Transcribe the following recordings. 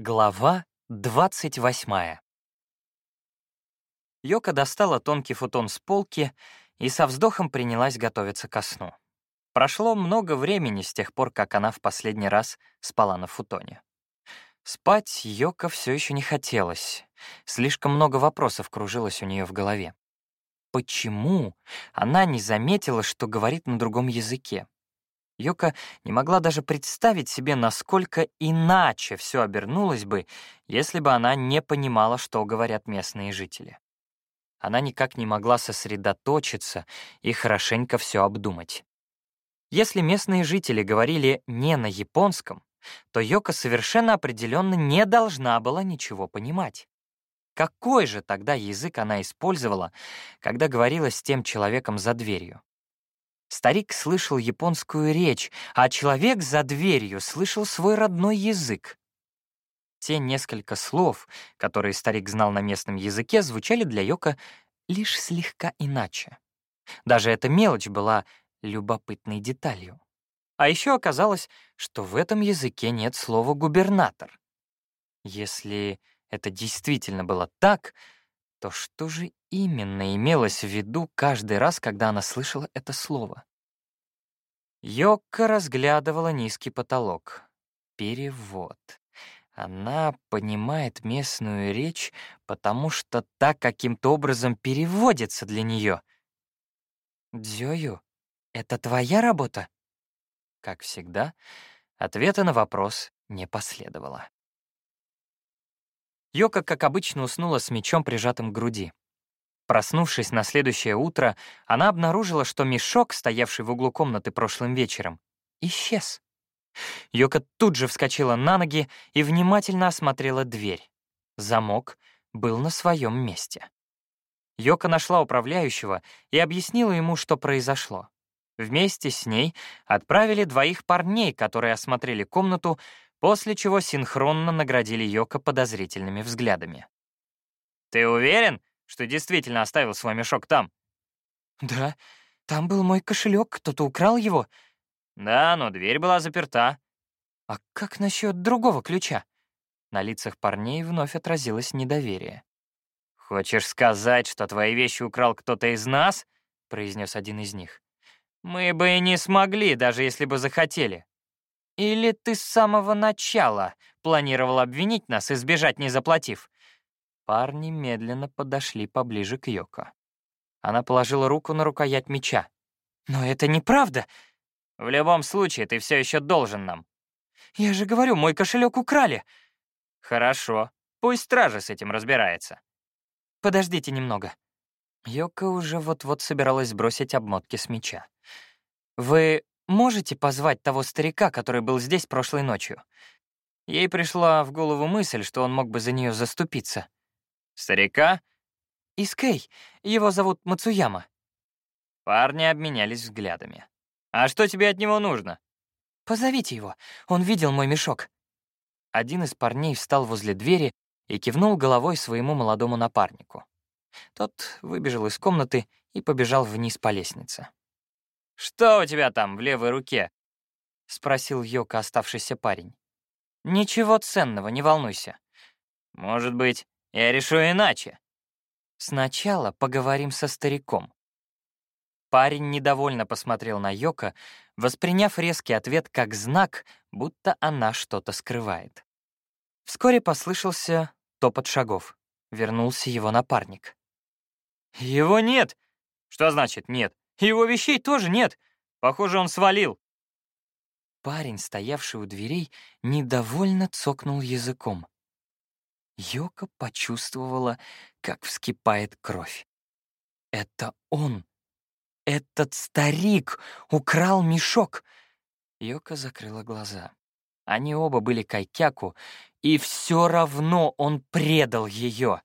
Глава 28 Йока достала тонкий футон с полки и со вздохом принялась готовиться ко сну. Прошло много времени с тех пор, как она в последний раз спала на футоне. Спать Йока все еще не хотелось. Слишком много вопросов кружилось у нее в голове. Почему она не заметила, что говорит на другом языке? Йока не могла даже представить себе, насколько иначе все обернулось бы, если бы она не понимала, что говорят местные жители. Она никак не могла сосредоточиться и хорошенько все обдумать. Если местные жители говорили не на японском, то Йока совершенно определенно не должна была ничего понимать. Какой же тогда язык она использовала, когда говорила с тем человеком за дверью? Старик слышал японскую речь, а человек за дверью слышал свой родной язык. Те несколько слов, которые старик знал на местном языке, звучали для Йока лишь слегка иначе. Даже эта мелочь была любопытной деталью. А еще оказалось, что в этом языке нет слова «губернатор». Если это действительно было так, то что же именно имелось в виду каждый раз, когда она слышала это слово? Йокка разглядывала низкий потолок. Перевод. Она понимает местную речь, потому что так каким-то образом переводится для нее. «Дзёю, это твоя работа?» Как всегда, ответа на вопрос не последовало. Йока, как обычно, уснула с мечом, прижатым к груди. Проснувшись на следующее утро, она обнаружила, что мешок, стоявший в углу комнаты прошлым вечером, исчез. Йока тут же вскочила на ноги и внимательно осмотрела дверь. Замок был на своем месте. Йока нашла управляющего и объяснила ему, что произошло. Вместе с ней отправили двоих парней, которые осмотрели комнату, после чего синхронно наградили Йока подозрительными взглядами. «Ты уверен, что действительно оставил свой мешок там?» «Да, там был мой кошелек, кто-то украл его». «Да, но дверь была заперта». «А как насчет другого ключа?» На лицах парней вновь отразилось недоверие. «Хочешь сказать, что твои вещи украл кто-то из нас?» — произнес один из них. «Мы бы и не смогли, даже если бы захотели. Или ты с самого начала планировал обвинить нас и сбежать, не заплатив?» Парни медленно подошли поближе к Йоко. Она положила руку на рукоять меча. «Но это неправда!» «В любом случае, ты все еще должен нам». «Я же говорю, мой кошелек украли!» «Хорошо, пусть стража с этим разбирается». «Подождите немного». Йока уже вот-вот собиралась сбросить обмотки с меча. «Вы можете позвать того старика, который был здесь прошлой ночью?» Ей пришла в голову мысль, что он мог бы за нее заступиться. «Старика?» «Искей. Его зовут Мацуяма». Парни обменялись взглядами. «А что тебе от него нужно?» «Позовите его. Он видел мой мешок». Один из парней встал возле двери и кивнул головой своему молодому напарнику. Тот выбежал из комнаты и побежал вниз по лестнице. «Что у тебя там в левой руке?» — спросил Йока оставшийся парень. «Ничего ценного, не волнуйся». «Может быть, я решу иначе?» «Сначала поговорим со стариком». Парень недовольно посмотрел на Йока, восприняв резкий ответ как знак, будто она что-то скрывает. Вскоре послышался топот шагов. Вернулся его напарник. «Его нет!» «Что значит «нет»?» Его вещей тоже нет. Похоже, он свалил». Парень, стоявший у дверей, недовольно цокнул языком. Йока почувствовала, как вскипает кровь. Это он, этот старик, украл мешок. Йока закрыла глаза. Они оба были кайкяку, и все равно он предал ее.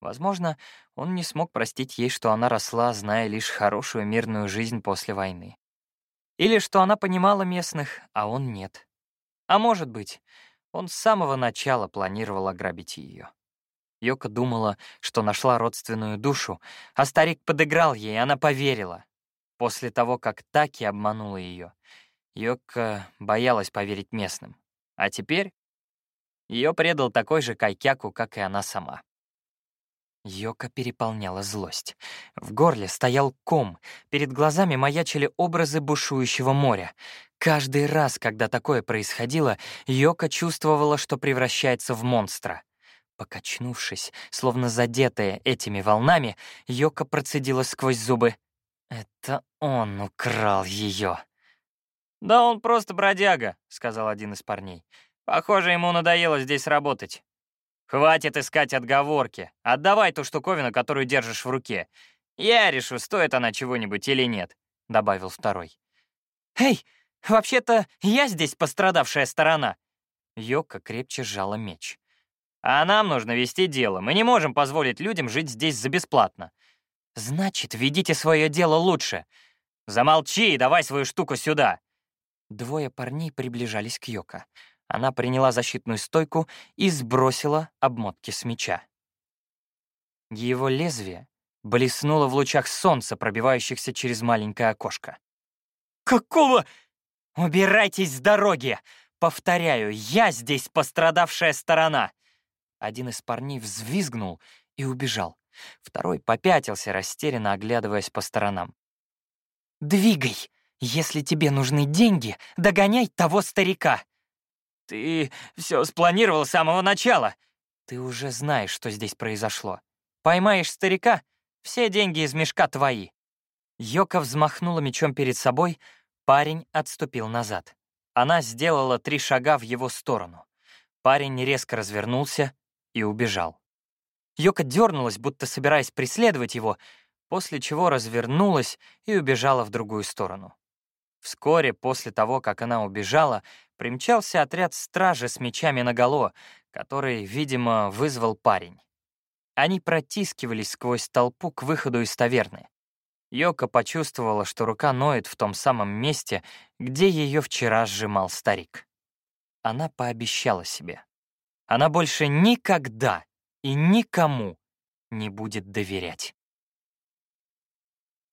Возможно, он не смог простить ей, что она росла, зная лишь хорошую мирную жизнь после войны. Или что она понимала местных, а он нет. А может быть, он с самого начала планировал ограбить ее. Йока думала, что нашла родственную душу, а старик подыграл ей, она поверила. После того, как Таки обманула ее, Йока боялась поверить местным. А теперь Ее предал такой же Кайкяку, как и она сама. Йока переполняла злость. В горле стоял ком, перед глазами маячили образы бушующего моря. Каждый раз, когда такое происходило, Йока чувствовала, что превращается в монстра. Покачнувшись, словно задетая этими волнами, Йока процедила сквозь зубы. «Это он украл ее. «Да он просто бродяга», — сказал один из парней. «Похоже, ему надоело здесь работать. «Хватит искать отговорки. Отдавай ту штуковину, которую держишь в руке. Я решу, стоит она чего-нибудь или нет», — добавил второй. «Эй, вообще-то я здесь пострадавшая сторона». Йока крепче сжала меч. «А нам нужно вести дело. Мы не можем позволить людям жить здесь за бесплатно». «Значит, ведите свое дело лучше». «Замолчи и давай свою штуку сюда». Двое парней приближались к Йока. Она приняла защитную стойку и сбросила обмотки с меча. Его лезвие блеснуло в лучах солнца, пробивающихся через маленькое окошко. «Какого?» «Убирайтесь с дороги! Повторяю, я здесь пострадавшая сторона!» Один из парней взвизгнул и убежал. Второй попятился, растерянно оглядываясь по сторонам. «Двигай! Если тебе нужны деньги, догоняй того старика!» Ты все спланировал с самого начала. Ты уже знаешь, что здесь произошло. Поймаешь старика, все деньги из мешка твои. Йока взмахнула мечом перед собой, парень отступил назад. Она сделала три шага в его сторону. Парень резко развернулся и убежал. Йока дернулась, будто собираясь преследовать его, после чего развернулась и убежала в другую сторону. Вскоре после того, как она убежала, примчался отряд стражи с мечами наголо, который, видимо, вызвал парень. Они протискивались сквозь толпу к выходу из таверны. Йока почувствовала, что рука ноет в том самом месте, где ее вчера сжимал старик. Она пообещала себе. Она больше никогда и никому не будет доверять.